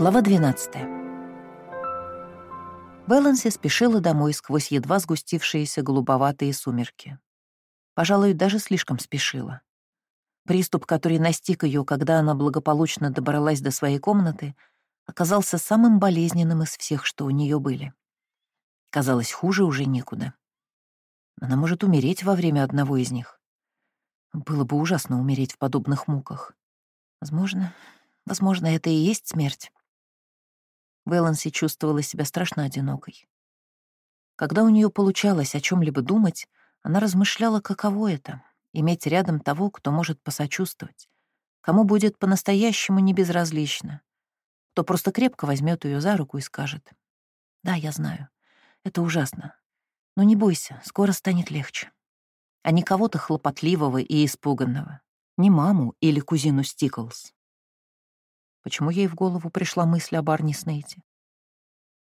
Глава 12. Беланси спешила домой сквозь едва сгустившиеся голубоватые сумерки. Пожалуй, даже слишком спешила. Приступ, который настиг ее, когда она благополучно добралась до своей комнаты, оказался самым болезненным из всех, что у нее были. Казалось, хуже уже некуда. Она может умереть во время одного из них. Было бы ужасно умереть в подобных муках. Возможно, возможно, это и есть смерть. Вэланси чувствовала себя страшно одинокой. Когда у нее получалось о чем либо думать, она размышляла, каково это — иметь рядом того, кто может посочувствовать, кому будет по-настоящему небезразлично, кто просто крепко возьмет ее за руку и скажет «Да, я знаю, это ужасно, но не бойся, скоро станет легче». А не кого-то хлопотливого и испуганного, не маму или кузину Стиклс. Почему ей в голову пришла мысль о Барни Снейте?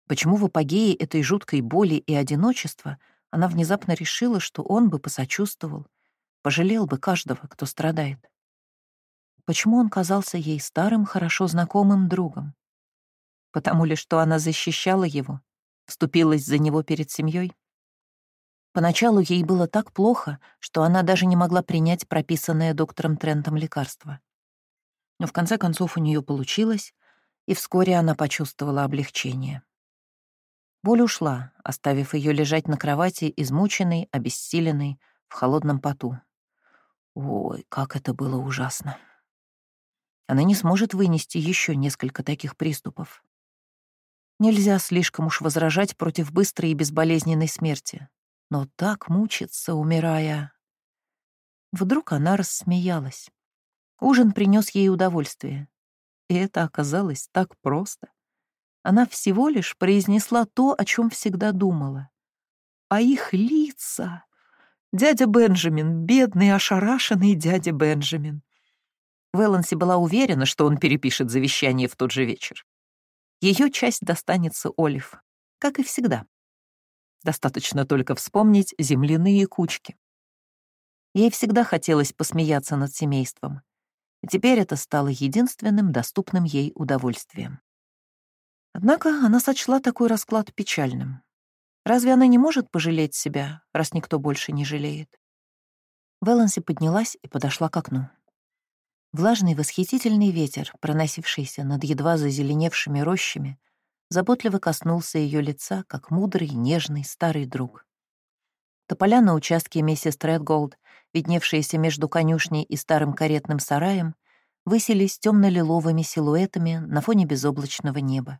Почему в апогее этой жуткой боли и одиночества она внезапно решила, что он бы посочувствовал, пожалел бы каждого, кто страдает? Почему он казался ей старым, хорошо знакомым другом? Потому ли, что она защищала его, вступилась за него перед семьей? Поначалу ей было так плохо, что она даже не могла принять прописанное доктором Трентом лекарство. Но в конце концов у нее получилось, и вскоре она почувствовала облегчение. Боль ушла, оставив ее лежать на кровати, измученной, обессиленной, в холодном поту. Ой, как это было ужасно. Она не сможет вынести еще несколько таких приступов. Нельзя слишком уж возражать против быстрой и безболезненной смерти. Но так мучиться, умирая... Вдруг она рассмеялась. Ужин принес ей удовольствие. И это оказалось так просто. Она всего лишь произнесла то, о чем всегда думала. А их лица... Дядя Бенджамин, бедный, ошарашенный дядя Бенджамин. Вэланси была уверена, что он перепишет завещание в тот же вечер. Ее часть достанется Олив, как и всегда. Достаточно только вспомнить земляные кучки. Ей всегда хотелось посмеяться над семейством, и теперь это стало единственным доступным ей удовольствием. Однако она сочла такой расклад печальным. Разве она не может пожалеть себя, раз никто больше не жалеет? Вэланси поднялась и подошла к окну. Влажный восхитительный ветер, проносившийся над едва зазеленевшими рощами, заботливо коснулся ее лица, как мудрый, нежный старый друг. Тополя на участке миссис Тредголд, видневшиеся между конюшней и старым каретным сараем, высились темно-лиловыми силуэтами на фоне безоблачного неба.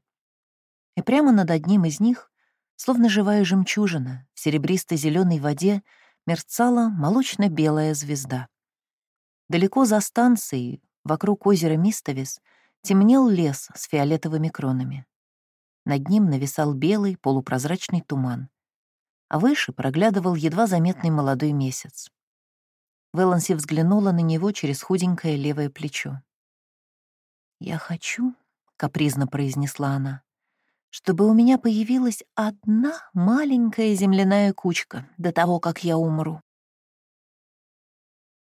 И прямо над одним из них, словно живая жемчужина, в серебристо зеленой воде мерцала молочно-белая звезда. Далеко за станцией, вокруг озера Мистовис, темнел лес с фиолетовыми кронами. Над ним нависал белый полупрозрачный туман а выше проглядывал едва заметный молодой месяц. Вэланси взглянула на него через худенькое левое плечо. «Я хочу», — капризно произнесла она, «чтобы у меня появилась одна маленькая земляная кучка до того, как я умру».